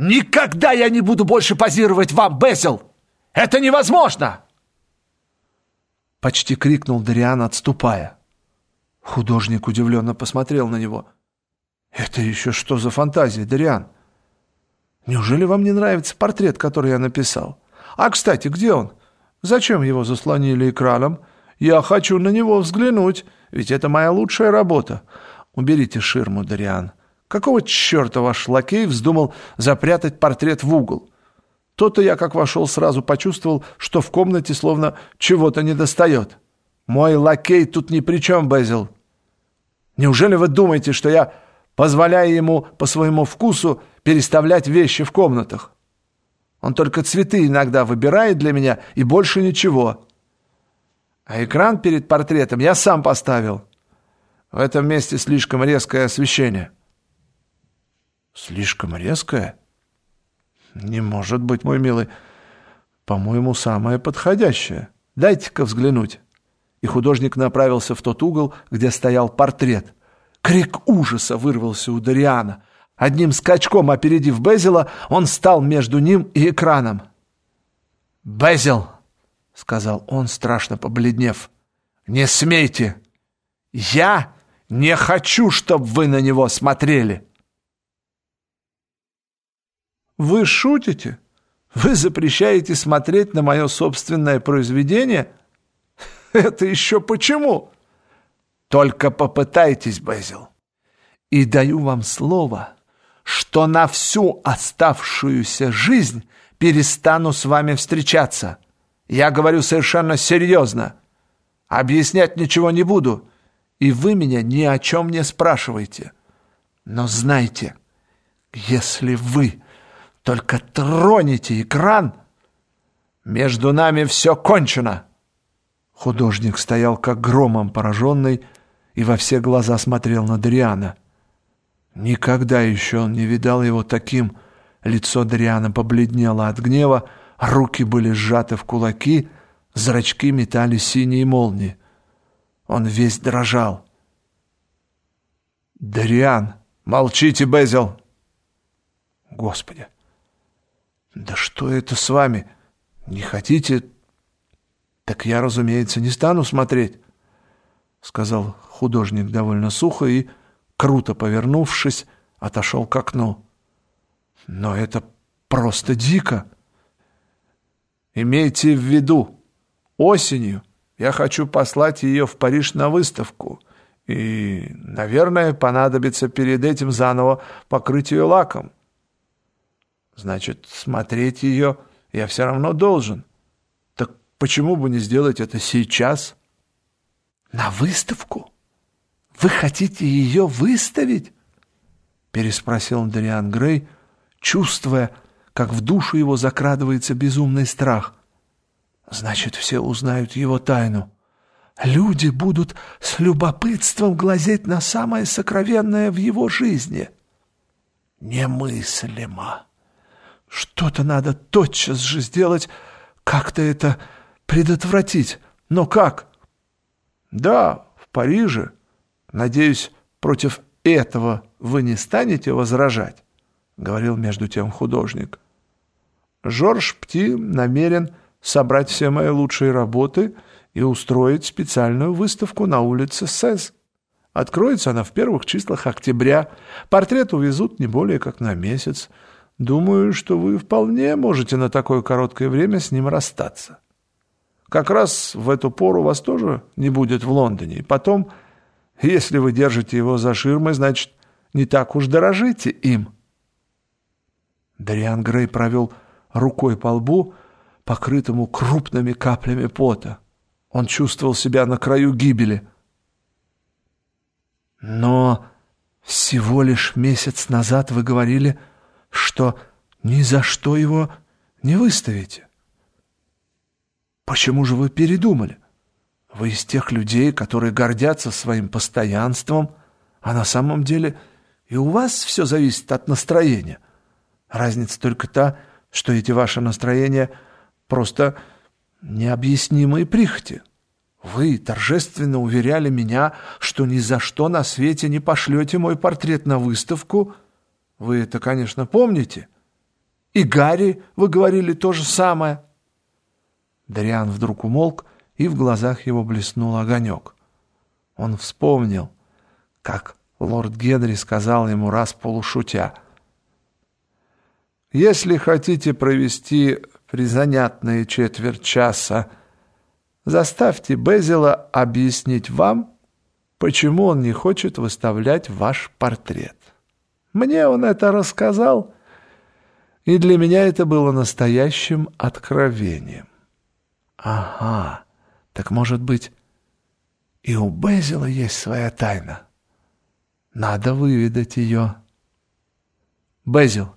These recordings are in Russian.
Никогда я не буду больше позировать вам, Безил! Это невозможно!» Почти крикнул Дариан, отступая. Художник удивленно посмотрел на него. «Это еще что за фантазия, Дариан? Неужели вам не нравится портрет, который я написал? А, кстати, где он? Зачем его заслонили экраном? Я хочу на него взглянуть, ведь это моя лучшая работа. Уберите ширму, Дариан. Какого черта ваш лакей вздумал запрятать портрет в угол? То-то я, как вошел, сразу почувствовал, что в комнате словно чего-то недостает. Мой лакей тут ни при чем, Безил. Неужели вы думаете, что я позволяю ему по своему вкусу переставлять вещи в комнатах? Он только цветы иногда выбирает для меня и больше ничего. А экран перед портретом я сам поставил. В этом месте слишком резкое освещение. Слишком резкое? Не может быть, мой милый. По-моему, самое подходящее. Дайте-ка взглянуть. И художник направился в тот угол, где стоял портрет. Крик ужаса вырвался у Дариана. Одним скачком опередив Безила, он стал между ним и экраном. «Безил!» — сказал он, страшно побледнев. «Не смейте! Я не хочу, чтобы вы на него смотрели!» «Вы шутите? Вы запрещаете смотреть на мое собственное произведение? Это еще почему?» «Только попытайтесь, Безил, и даю вам слово» что на всю оставшуюся жизнь перестану с вами встречаться. Я говорю совершенно серьезно. Объяснять ничего не буду, и вы меня ни о чем не спрашиваете. Но знайте, если вы только тронете экран, между нами все кончено. Художник стоял как громом пораженный и во все глаза смотрел на Дриана. Никогда еще он не видал его таким. Лицо Дриана побледнело от гнева, руки были сжаты в кулаки, зрачки метали синие молнии. Он весь дрожал. «Дариан, молчите, Безил!» «Господи! Да что это с вами? Не хотите? Так я, разумеется, не стану смотреть!» Сказал художник довольно сухо и круто повернувшись, отошел к окну. Но это просто дико. Имейте в виду, осенью я хочу послать ее в Париж на выставку, и, наверное, понадобится перед этим заново покрыть ее лаком. Значит, смотреть ее я все равно должен. Так почему бы не сделать это сейчас? На выставку? Вы хотите ее выставить? Переспросил Дариан Грей, чувствуя, как в душу его закрадывается безумный страх. Значит, все узнают его тайну. Люди будут с любопытством глазеть на самое сокровенное в его жизни. Немыслимо. Что-то надо тотчас же сделать, как-то это предотвратить. Но как? Да, в Париже Надеюсь, против этого вы не станете возражать, говорил между тем художник. Жорж Пти намерен собрать все мои лучшие работы и устроить специальную выставку на улице Сез. Откроется она в первых числах октября. Портрет увезут не более как на месяц. Думаю, что вы вполне можете на такое короткое время с ним расстаться. Как раз в эту пору вас тоже не будет в Лондоне. И потом если вы держите его за ширмой, значит, не так уж дорожите им. Дариан Грей провел рукой по лбу, покрытому крупными каплями пота. Он чувствовал себя на краю гибели. Но всего лишь месяц назад вы говорили, что ни за что его не выставите. Почему же вы передумали? — вы из тех людей, которые гордятся своим постоянством, а на самом деле и у вас все зависит от настроения. Разница только та, что эти ваши настроения просто необъяснимые прихоти. Вы торжественно уверяли меня, что ни за что на свете не пошлете мой портрет на выставку. Вы это, конечно, помните. И Гарри, вы говорили, то же самое. Дариан вдруг умолк, и в глазах его блеснул огонек. Он вспомнил, как лорд Генри сказал ему раз полушутя. «Если хотите провести призанятные четверть часа, заставьте Безила объяснить вам, почему он не хочет выставлять ваш портрет. Мне он это рассказал, и для меня это было настоящим откровением. Ага, так может быть, и у Безила есть своя тайна. Надо выведать ее. Безил,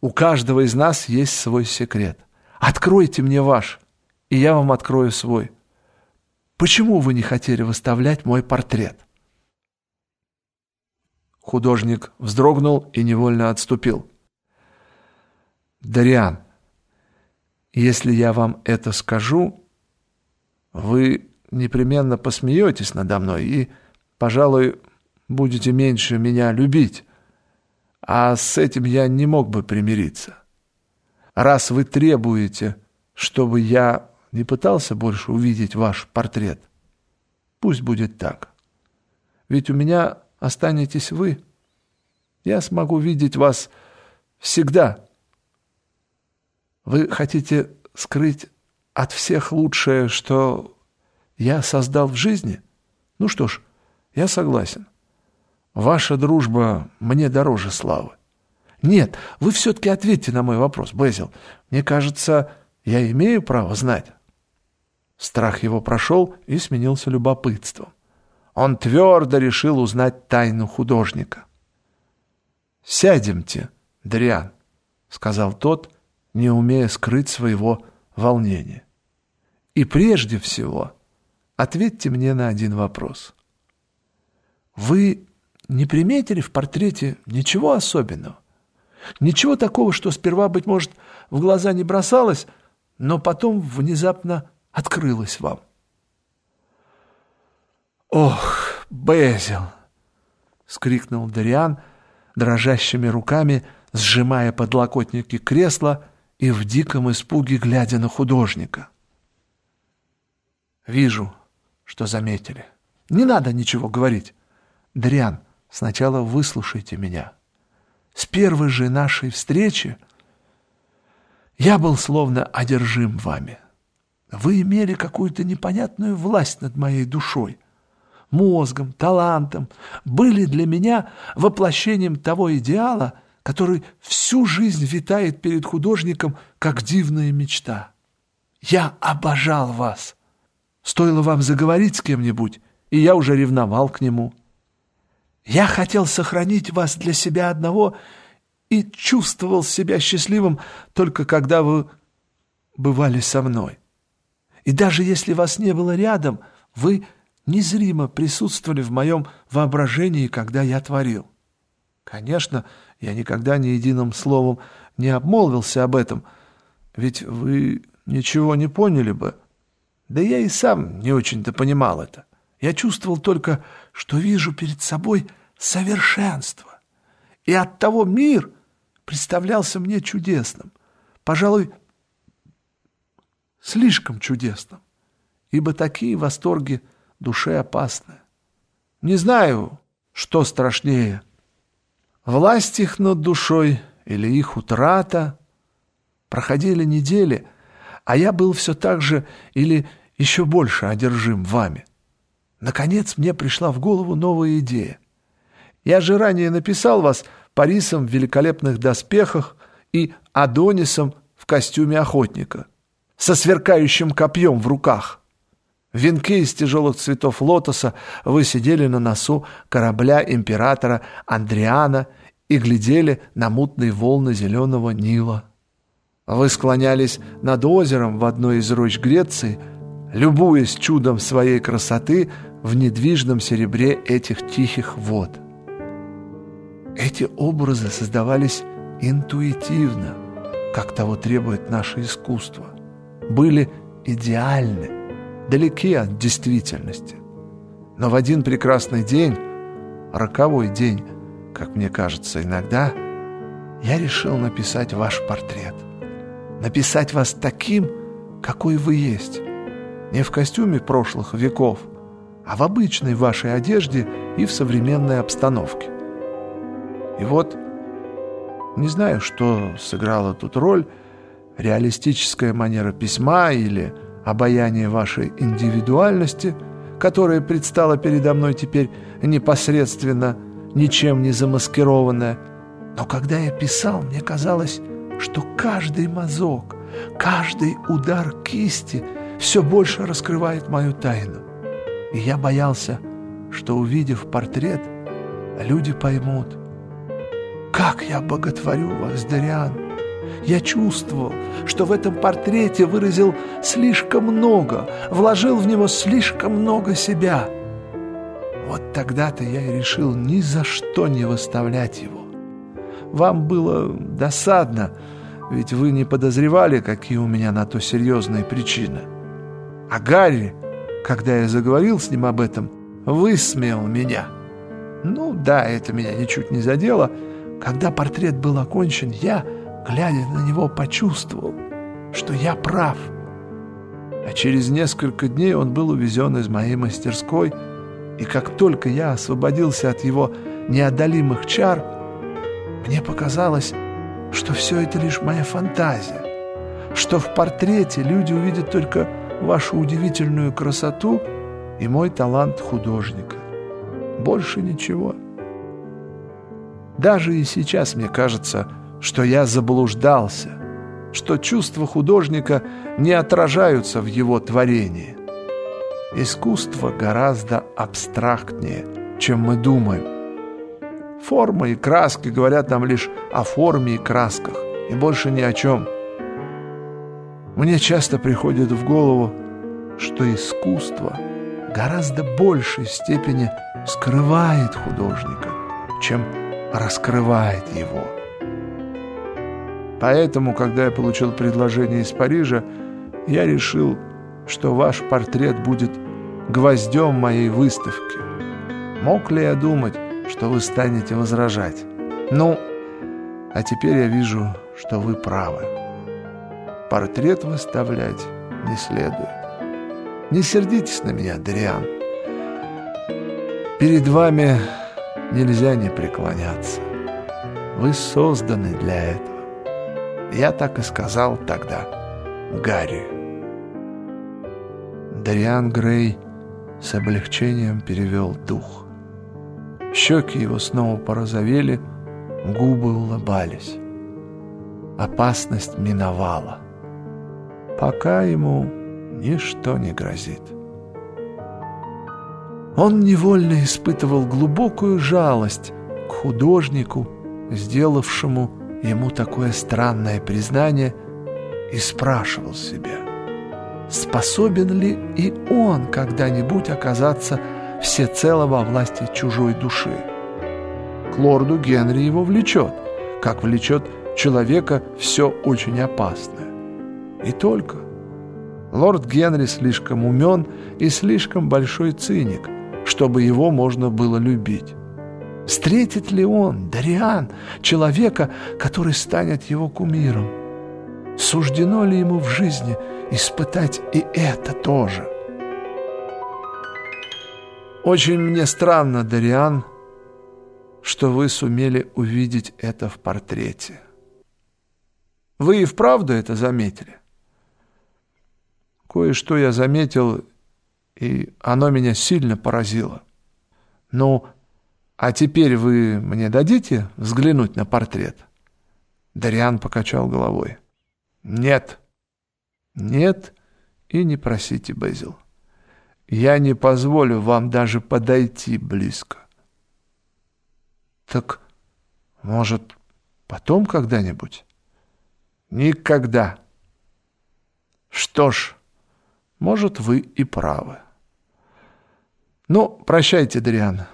у каждого из нас есть свой секрет. Откройте мне ваш, и я вам открою свой. Почему вы не хотели выставлять мой портрет?» Художник вздрогнул и невольно отступил. «Дариан, если я вам это скажу, вы непременно посмеетесь надо мной и, пожалуй, будете меньше меня любить, а с этим я не мог бы примириться. Раз вы требуете, чтобы я не пытался больше увидеть ваш портрет. Пусть будет так. Ведь у меня останетесь вы. Я смогу видеть вас всегда. Вы хотите скрыть от всех лучшее, что я создал в жизни? Ну что ж, я согласен. Ваша дружба мне дороже славы. Нет, вы все-таки ответьте на мой вопрос, Безил. Мне кажется, я имею право знать. Страх его прошел и сменился любопытством. Он твердо решил узнать тайну художника. «Сядемте, Дриан», — сказал тот, не умея скрыть своего волнения. «И прежде всего ответьте мне на один вопрос. Вы не приметили в портрете ничего особенного? Ничего такого, что сперва, быть может, в глаза не бросалось, но потом внезапно открылось вам. «Ох, Безил!» — скрикнул Дариан, дрожащими руками сжимая подлокотники кресла и в диком испуге глядя на художника. «Вижу, что заметили. Не надо ничего говорить. Дариан, сначала выслушайте меня. С первой же нашей встречи я был словно одержим вами». Вы имели какую-то непонятную власть над моей душой, мозгом, талантом, были для меня воплощением того идеала, который всю жизнь витает перед художником, как дивная мечта. Я обожал вас. Стоило вам заговорить с кем-нибудь, и я уже ревновал к нему. Я хотел сохранить вас для себя одного и чувствовал себя счастливым только когда вы бывали со мной. И даже если вас не было рядом, вы незримо присутствовали в моем воображении, когда я творил. Конечно, я никогда ни единым словом не обмолвился об этом, ведь вы ничего не поняли бы. Да я и сам не очень-то понимал это. Я чувствовал только, что вижу перед собой совершенство. И оттого мир представлялся мне чудесным. Пожалуй, слишком чудесным, ибо такие восторги душе опасны. Не знаю, что страшнее, власть их над душой или их утрата. Проходили недели, а я был все так же или еще больше одержим вами. Наконец мне пришла в голову новая идея. Я же ранее написал вас Парисом в великолепных доспехах и Адонисом в костюме охотника со сверкающим копьем в руках. В венке из тяжелых цветов лотоса вы сидели на носу корабля императора Андриана и глядели на мутные волны зеленого Нила. Вы склонялись над озером в одной из рощ Греции, любуясь чудом своей красоты в недвижном серебре этих тихих вод. Эти образы создавались интуитивно, как того требует наше искусство – были идеальны, далеки от действительности. Но в один прекрасный день, роковой день, как мне кажется иногда, я решил написать ваш портрет. Написать вас таким, какой вы есть. Не в костюме прошлых веков, а в обычной вашей одежде и в современной обстановке. И вот, не знаю, что сыграло тут роль, реалистическая манера письма или обаяние вашей индивидуальности, которая предстала передо мной теперь непосредственно, ничем не замаскированная. Но когда я писал, мне казалось, что каждый мазок, каждый удар кисти все больше раскрывает мою тайну. И я боялся, что, увидев портрет, люди поймут, как я боготворю вас, Дариан. Я чувствовал, что в этом портрете выразил слишком много, вложил в него слишком много себя. Вот тогда-то я и решил ни за что не выставлять его. Вам было досадно, ведь вы не подозревали, какие у меня на то серьезные причины. А Гарри, когда я заговорил с ним об этом, высмеял меня. Ну да, это меня ничуть не задело. Когда портрет был окончен, я, глядя на него, почувствовал, что я прав. А через несколько дней он был увезен из моей мастерской, и как только я освободился от его неодолимых чар, мне показалось, что все это лишь моя фантазия, что в портрете люди увидят только вашу удивительную красоту и мой талант художника. Больше ничего. Даже и сейчас мне кажется, что я заблуждался, что чувства художника не отражаются в его творении. Искусство гораздо абстрактнее, чем мы думаем. Форма и краски говорят нам лишь о форме и красках, и больше ни о чем – мне часто приходит в голову, что искусство гораздо большей степени скрывает художника, чем раскрывает его. Поэтому, когда я получил предложение из Парижа, я решил, что ваш портрет будет гвоздем моей выставки. Мог ли я думать, что вы станете возражать? Ну, а теперь я вижу, что вы правы портрет выставлять не следует. Не сердитесь на меня, Дриан. Перед вами нельзя не преклоняться. Вы созданы для этого. Я так и сказал тогда Гарри. Дариан Грей с облегчением перевел дух. Щеки его снова порозовели, губы улыбались. Опасность миновала пока ему ничто не грозит. Он невольно испытывал глубокую жалость к художнику, сделавшему ему такое странное признание, и спрашивал себя, способен ли и он когда-нибудь оказаться всецело во власти чужой души. К лорду Генри его влечет, как влечет человека все очень опасное. И только. Лорд Генри слишком умен и слишком большой циник, чтобы его можно было любить. Встретит ли он, Дариан, человека, который станет его кумиром? Суждено ли ему в жизни испытать и это тоже? Очень мне странно, Дариан, что вы сумели увидеть это в портрете. Вы и вправду это заметили? Кое-что я заметил, и оно меня сильно поразило. Ну, а теперь вы мне дадите взглянуть на портрет? Дариан покачал головой. Нет. Нет и не просите, Безил. Я не позволю вам даже подойти близко. Так, может, потом когда-нибудь? Никогда. Что ж... Может, вы и правы. Ну, прощайте, Дриан.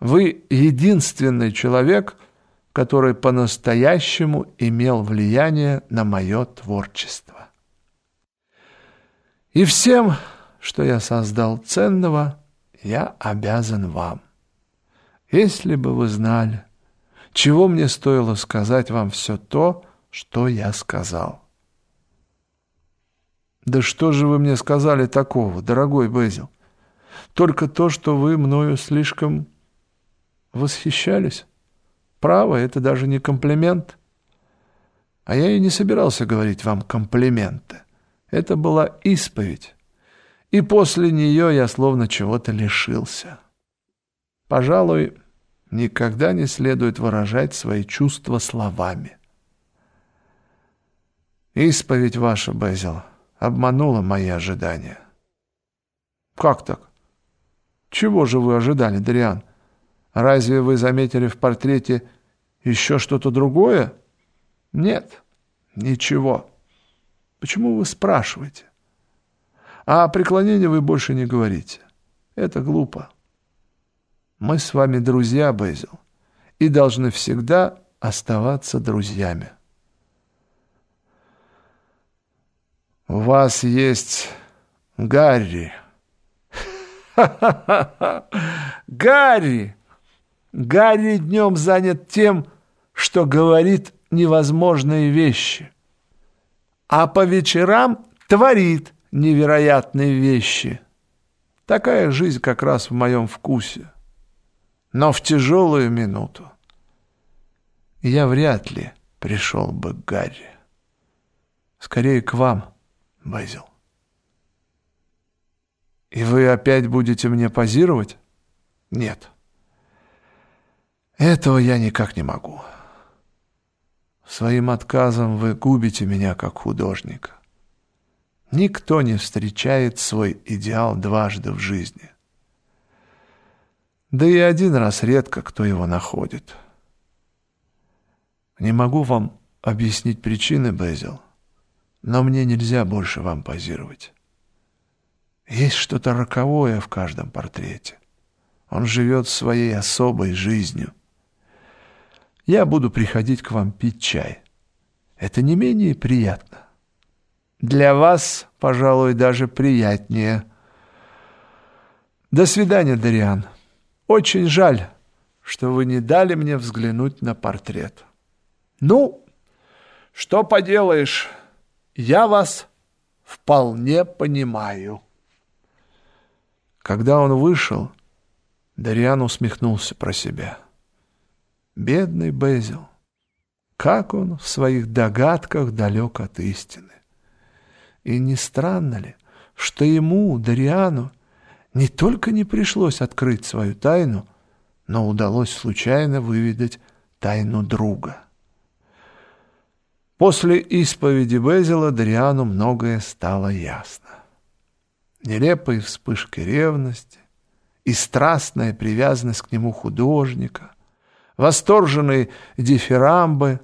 Вы единственный человек, который по-настоящему имел влияние на мое творчество. И всем, что я создал ценного, я обязан вам. Если бы вы знали, чего мне стоило сказать вам все то, что я сказал. Да что же вы мне сказали такого, дорогой Безил? Только то, что вы мною слишком восхищались. Право, это даже не комплимент. А я и не собирался говорить вам комплименты. Это была исповедь. И после нее я словно чего-то лишился. Пожалуй, никогда не следует выражать свои чувства словами. Исповедь ваша, Безил, обманула мои ожидания. Как так? Чего же вы ожидали, Дариан? Разве вы заметили в портрете еще что-то другое? Нет, ничего. Почему вы спрашиваете? А о преклонении вы больше не говорите. Это глупо. Мы с вами друзья, Безил, и должны всегда оставаться друзьями. У вас есть Гарри. Гарри! Гарри днем занят тем, что говорит невозможные вещи, а по вечерам творит невероятные вещи. Такая жизнь как раз в моем вкусе. Но в тяжелую минуту я вряд ли пришел бы к Гарри. Скорее к вам, Базил. И вы опять будете мне позировать? Нет. Этого я никак не могу. Своим отказом вы губите меня как художника. Никто не встречает свой идеал дважды в жизни. Да и один раз редко кто его находит. Не могу вам объяснить причины, Безил, но мне нельзя больше вам позировать. Есть что-то роковое в каждом портрете. Он живет своей особой жизнью. Я буду приходить к вам пить чай. Это не менее приятно. Для вас, пожалуй, даже приятнее. До свидания, Дариан. Очень жаль, что вы не дали мне взглянуть на портрет. Ну, что поделаешь, я вас вполне понимаю. Когда он вышел, Дариан усмехнулся про себя. Бедный Безил, как он в своих догадках далек от истины. И не странно ли, что ему, Дариану, не только не пришлось открыть свою тайну, но удалось случайно выведать тайну друга. После исповеди Безила Дариану многое стало ясно. Нелепые вспышки ревности и страстная привязанность к нему художника, восторженные дифирамбы,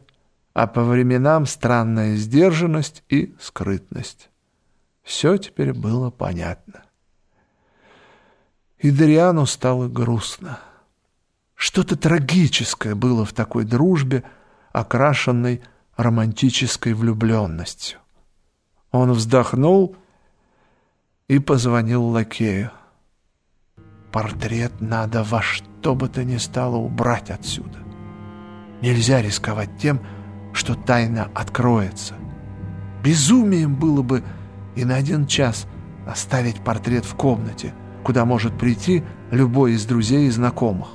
а по временам странная сдержанность и скрытность. Все теперь было понятно. И Дариану стало грустно. Что-то трагическое было в такой дружбе, окрашенной романтической влюбленностью. Он вздохнул и позвонил лакею. Портрет надо во что бы то ни стало убрать отсюда. Нельзя рисковать тем, что тайна откроется. Безумием было бы и на один час оставить портрет в комнате — куда может прийти любой из друзей и знакомых.